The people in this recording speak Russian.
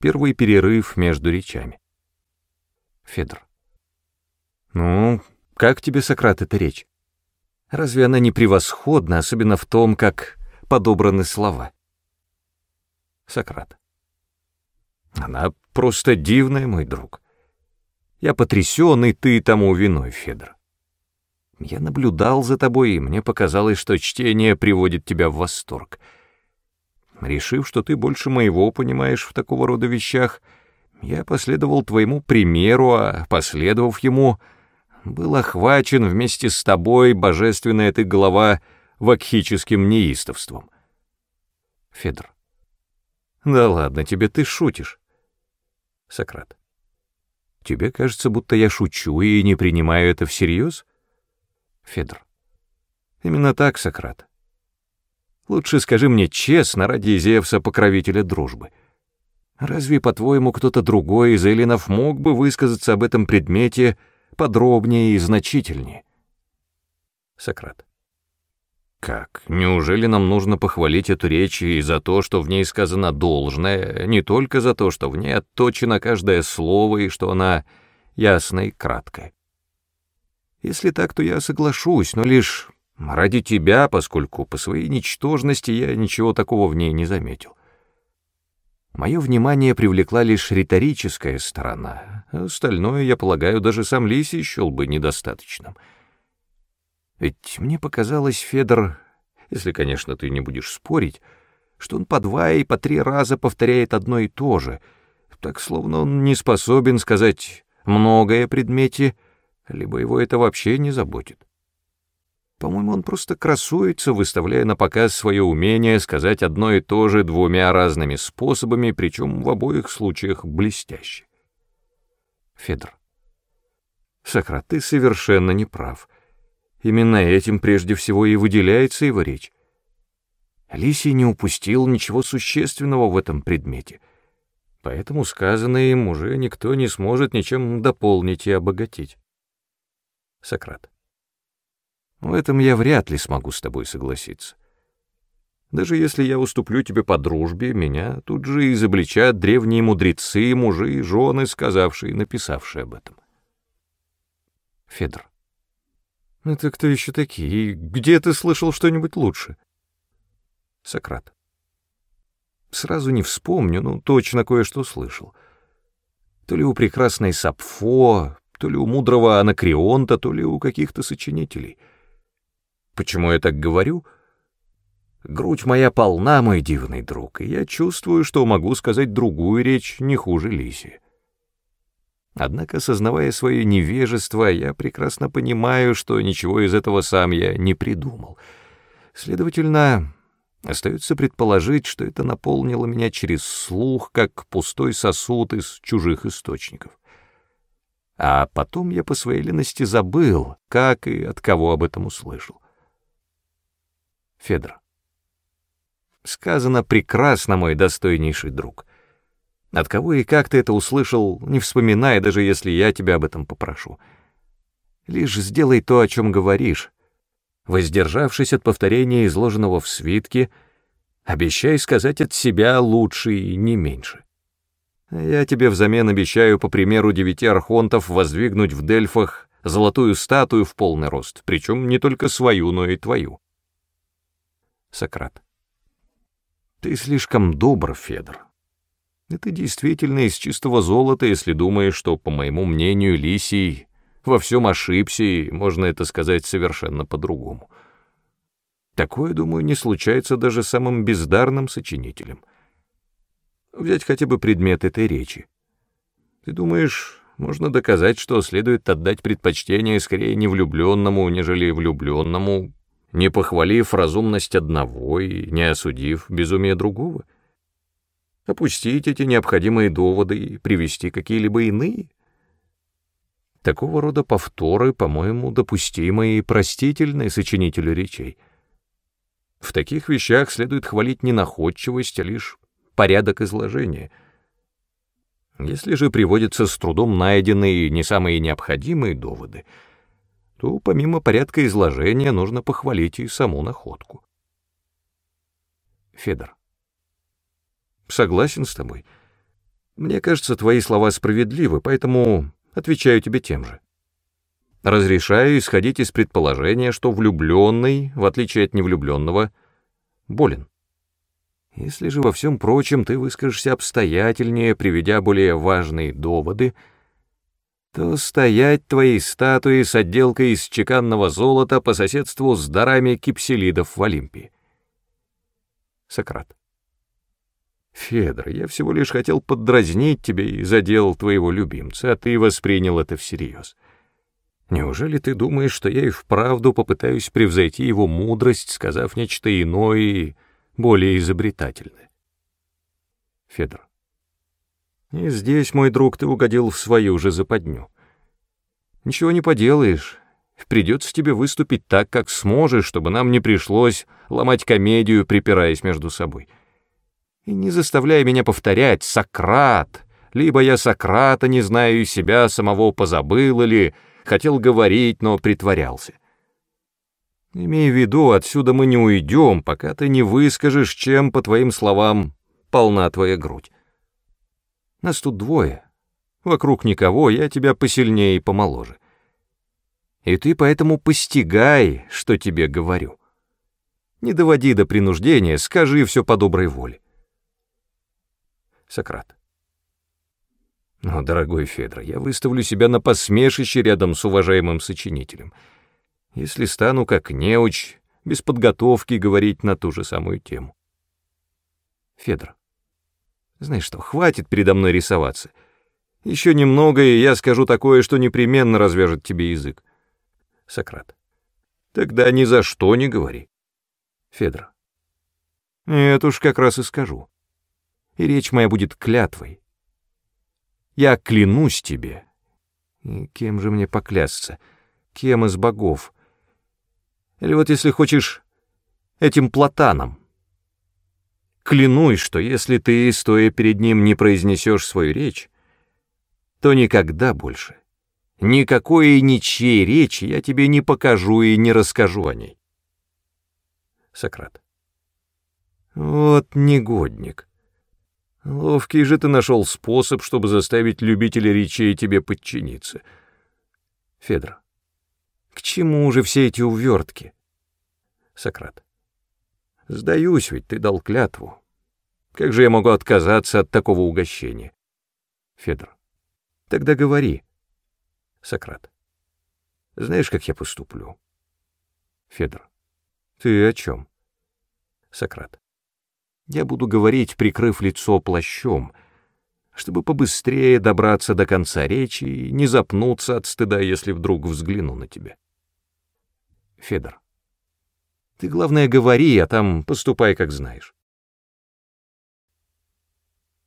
Первый перерыв между речами. Федор. Ну, как тебе, Сократ, эта речь? Разве она не превосходна, особенно в том, как подобраны слова? Сократ. Она просто дивная, мой друг. Я потрясен, и ты тому виной, Федор. Я наблюдал за тобой, и мне показалось, что чтение приводит тебя в восторг — Решив, что ты больше моего понимаешь в такого рода вещах, я последовал твоему примеру, а, последовав ему, был охвачен вместе с тобой, божественная ты голова, вакхическим неистовством. Федор. Да ладно тебе, ты шутишь. Сократ. Тебе кажется, будто я шучу и не принимаю это всерьез? Федор. Именно так, Сократ. Лучше скажи мне честно ради Зевса, покровителя дружбы. Разве, по-твоему, кто-то другой из эллинов мог бы высказаться об этом предмете подробнее и значительнее? Сократ. Как? Неужели нам нужно похвалить эту речь и за то, что в ней сказано должное, не только за то, что в ней отточено каждое слово и что она ясна и краткая? Если так, то я соглашусь, но лишь Ради тебя, поскольку по своей ничтожности я ничего такого в ней не заметил. Мое внимание привлекла лишь риторическая сторона, а остальное, я полагаю, даже сам Лиси счел бы недостаточным. Ведь мне показалось, Федор, если, конечно, ты не будешь спорить, что он по два и по три раза повторяет одно и то же, так словно он не способен сказать многое предмете, либо его это вообще не заботит. По-моему, он просто красуется, выставляя на показ свое умение сказать одно и то же двумя разными способами, причем в обоих случаях блестяще. Федор. Сократ, ты совершенно не прав. Именно этим прежде всего и выделяется его речь. Лисий не упустил ничего существенного в этом предмете, поэтому сказанное им уже никто не сможет ничем дополнить и обогатить. Сократ. В этом я вряд ли смогу с тобой согласиться. Даже если я уступлю тебе по дружбе, меня тут же изобличат древние мудрецы, мужи и жены, сказавшие и написавшие об этом. Федор. Это кто еще такие? Где ты слышал что-нибудь лучше? Сократ. Сразу не вспомню, но точно кое-что слышал. То ли у прекрасной Сапфо, то ли у мудрого Анакреонта, то ли у каких-то сочинителей — Почему я так говорю? Грудь моя полна, мой дивный друг, и я чувствую, что могу сказать другую речь не хуже Лиси. Однако, сознавая свое невежество, я прекрасно понимаю, что ничего из этого сам я не придумал. Следовательно, остается предположить, что это наполнило меня через слух, как пустой сосуд из чужих источников. А потом я по своей лености забыл, как и от кого об этом услышал. Федор. Сказано прекрасно, мой достойнейший друг. От кого и как ты это услышал, не вспоминай, даже если я тебя об этом попрошу. Лишь сделай то, о чем говоришь. Воздержавшись от повторения изложенного в свитке, обещай сказать от себя лучше и не меньше. А я тебе взамен обещаю, по примеру девяти архонтов, воздвигнуть в Дельфах золотую статую в полный рост, причем не только свою, но и твою. Сократ. Ты слишком добр, Федор. И ты действительно из чистого золота, если думаешь, что, по моему мнению, Лисий во всем ошибся, и можно это сказать совершенно по-другому. Такое, думаю, не случается даже самым бездарным сочинителем. Взять хотя бы предмет этой речи. Ты думаешь, можно доказать, что следует отдать предпочтение скорее невлюбленному, нежели влюбленному, не похвалив разумность одного и не осудив безумие другого. Опустить эти необходимые доводы и привести какие-либо иные. Такого рода повторы, по-моему, допустимы и простительны сочинителю речей. В таких вещах следует хвалить не находчивость, а лишь порядок изложения. Если же приводятся с трудом найденные не самые необходимые доводы — то помимо порядка изложения нужно похвалить и саму находку. Федор. Согласен с тобой. Мне кажется, твои слова справедливы, поэтому отвечаю тебе тем же. Разрешаю исходить из предположения, что влюбленный, в отличие от невлюбленного, болен. Если же во всем прочем ты выскажешься обстоятельнее, приведя более важные доводы — то стоять твои статуи с отделкой из чеканного золота по соседству с дарами кипселидов в Олимпе, Сократ. Федор, я всего лишь хотел поддразнить тебя и задел твоего любимца, а ты воспринял это всерьез. Неужели ты думаешь, что я и вправду попытаюсь превзойти его мудрость, сказав нечто иное и более изобретательное? Федор. И здесь, мой друг, ты угодил в свою же западню. Ничего не поделаешь. Придется тебе выступить так, как сможешь, чтобы нам не пришлось ломать комедию, припираясь между собой. И не заставляй меня повторять «Сократ», либо я Сократа не знаю и себя самого позабыл или хотел говорить, но притворялся. Имей в виду, отсюда мы не уйдем, пока ты не выскажешь, чем, по твоим словам, полна твоя грудь. Нас тут двое. Вокруг никого, я тебя посильнее и помоложе. И ты поэтому постигай, что тебе говорю. Не доводи до принуждения, скажи все по доброй воле. Сократ. Но, дорогой Федро, я выставлю себя на посмешище рядом с уважаемым сочинителем, если стану как неуч, без подготовки говорить на ту же самую тему. Федро. Знаешь что, хватит передо мной рисоваться. Еще немного, и я скажу такое, что непременно развяжет тебе язык. Сократ. Тогда ни за что не говори. Федор. Это уж, как раз и скажу. И речь моя будет клятвой. Я клянусь тебе. И кем же мне поклясться? Кем из богов? Или вот если хочешь, этим платаном. Клянусь, что если ты, стоя перед ним, не произнесешь свою речь, то никогда больше, никакой и ничьей речи я тебе не покажу и не расскажу о ней. Сократ. Вот негодник. Ловкий же ты нашел способ, чтобы заставить любителя речей тебе подчиниться. Федор. К чему же все эти увертки? Сократ. Сдаюсь, ведь ты дал клятву. Как же я могу отказаться от такого угощения? Федор. Тогда говори. Сократ. Знаешь, как я поступлю? Федор. Ты о чем? Сократ. Я буду говорить, прикрыв лицо плащом, чтобы побыстрее добраться до конца речи и не запнуться от стыда, если вдруг взгляну на тебя. Федор. Ты, главное, говори, а там поступай, как знаешь.